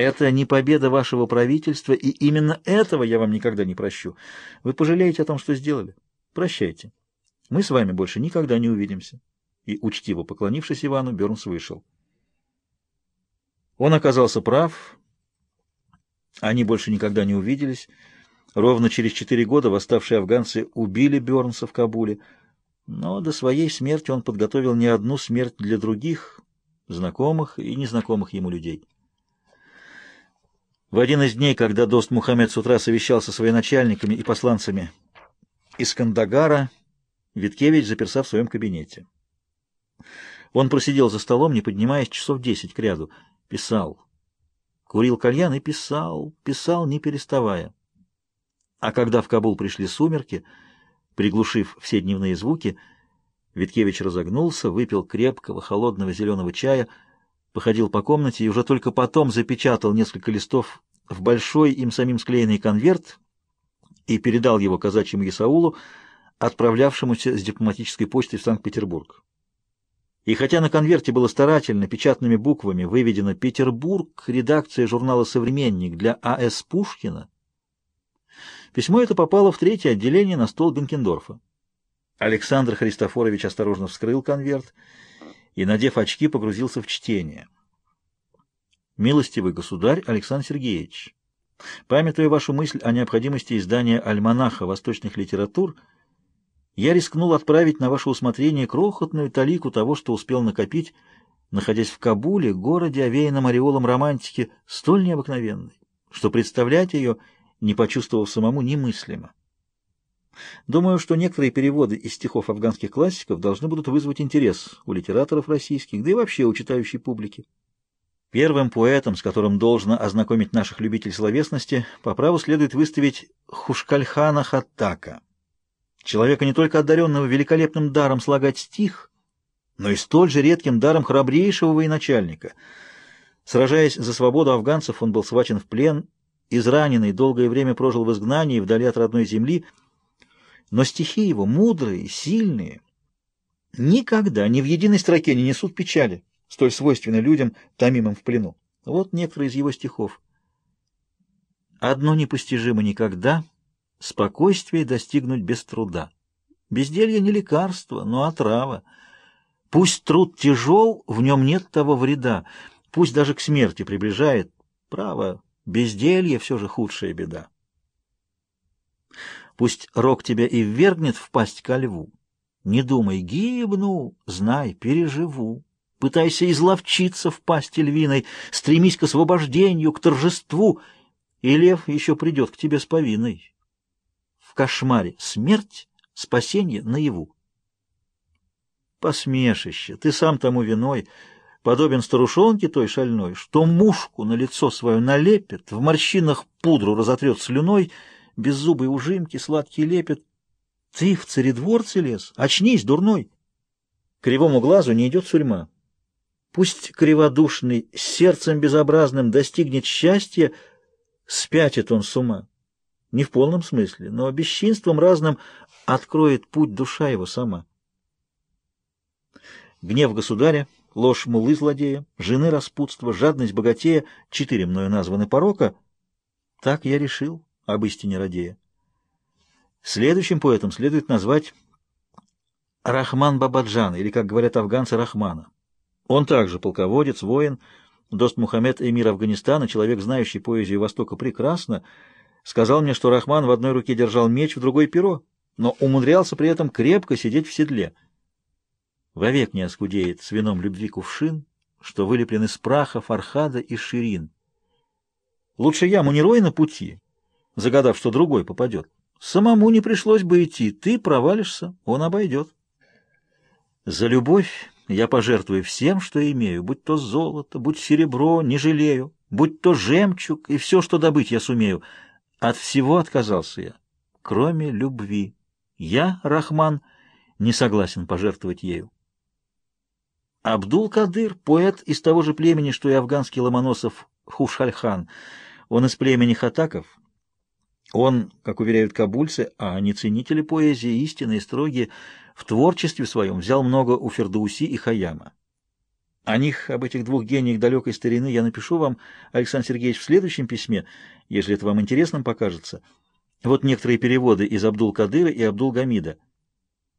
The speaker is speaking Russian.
Это не победа вашего правительства, и именно этого я вам никогда не прощу. Вы пожалеете о том, что сделали? Прощайте. Мы с вами больше никогда не увидимся. И, учтиво поклонившись Ивану, Бернс вышел. Он оказался прав. Они больше никогда не увиделись. Ровно через четыре года восставшие афганцы убили Бернса в Кабуле. Но до своей смерти он подготовил не одну смерть для других, знакомых и незнакомых ему людей. В один из дней, когда Дост Мухаммед с утра совещался с начальниками и посланцами из Кандагара, Виткевич заперся в своем кабинете. Он просидел за столом, не поднимаясь, часов десять к ряду. Писал. Курил кальян и писал, писал, не переставая. А когда в Кабул пришли сумерки, приглушив все дневные звуки, Виткевич разогнулся, выпил крепкого, холодного зеленого чая — походил по комнате и уже только потом запечатал несколько листов в большой им самим склеенный конверт и передал его казачьему Исаулу, отправлявшемуся с дипломатической почты в Санкт-Петербург. И хотя на конверте было старательно печатными буквами выведено «Петербург», редакция журнала «Современник» для А.С. Пушкина, письмо это попало в третье отделение на стол Бенкендорфа. Александр Христофорович осторожно вскрыл конверт и, и, надев очки, погрузился в чтение. «Милостивый государь Александр Сергеевич, памятуя вашу мысль о необходимости издания альманаха восточных литератур, я рискнул отправить на ваше усмотрение крохотную талику того, что успел накопить, находясь в Кабуле, городе, овеянном ореолом романтики, столь необыкновенной, что представлять ее, не почувствовав самому, немыслимо. Думаю, что некоторые переводы из стихов афганских классиков должны будут вызвать интерес у литераторов российских, да и вообще у читающей публики. Первым поэтом, с которым должно ознакомить наших любителей словесности, по праву следует выставить Хушкальхана Хаттака. Человека не только одаренного великолепным даром слагать стих, но и столь же редким даром храбрейшего военачальника. Сражаясь за свободу афганцев, он был схвачен в плен, израненный, долгое время прожил в изгнании вдали от родной земли – но стихи его мудрые, сильные. Никогда ни в единой строке не несут печали, столь свойственной людям, томимым в плену. Вот некоторые из его стихов. «Одно непостижимо никогда — спокойствие достигнуть без труда. Безделье не лекарство, но отрава. Пусть труд тяжел, в нем нет того вреда, пусть даже к смерти приближает. Право, безделье все же худшая беда». Пусть рог тебя и вергнет в пасть ко льву. Не думай, гибну, знай, переживу. Пытайся изловчиться в пасти львиной, стремись к освобождению, к торжеству, и лев еще придет к тебе с повинной. В кошмаре смерть, спасение наяву. Посмешище, ты сам тому виной, подобен старушонке той шальной, что мушку на лицо свое налепит, в морщинах пудру разотрет слюной — беззубой ужимки, сладкий лепет. Ты в царедворце лез? Очнись, дурной! Кривому глазу не идет сурьма. Пусть криводушный, сердцем безобразным достигнет счастья, спятит он с ума. Не в полном смысле, но бесчинством разным откроет путь душа его сама. Гнев государя, ложь мулы злодея, жены распутства, жадность богатея — четыре мною названы порока. Так я решил, об истине радея. Следующим поэтом следует назвать Рахман Бабаджан, или, как говорят афганцы, Рахмана. Он также полководец, воин, Дост Мухаммед, эмир Афганистана, человек, знающий поэзию Востока прекрасно, сказал мне, что Рахман в одной руке держал меч, в другой — перо, но умудрялся при этом крепко сидеть в седле. Вовек не оскудеет с вином любви кувшин, что вылеплен из праха, фархада и ширин. Лучше я, Мунирой, на пути, загадав, что другой попадет. Самому не пришлось бы идти, ты провалишься, он обойдет. За любовь я пожертвую всем, что имею, будь то золото, будь серебро, не жалею, будь то жемчуг, и все, что добыть я сумею. От всего отказался я, кроме любви. Я, Рахман, не согласен пожертвовать ею. Абдул-Кадыр, поэт из того же племени, что и афганский Ломоносов Хушхальхан, он из племени хатаков — он, как уверяют кабульцы, а не ценители поэзии, истинные строгие, в творчестве своем взял много у Фердауси и Хаяма. О них, об этих двух гениях далекой старины, я напишу вам, Александр Сергеевич, в следующем письме, если это вам интересным покажется. Вот некоторые переводы из Абдул-Кадыра и Абдул-Гамида –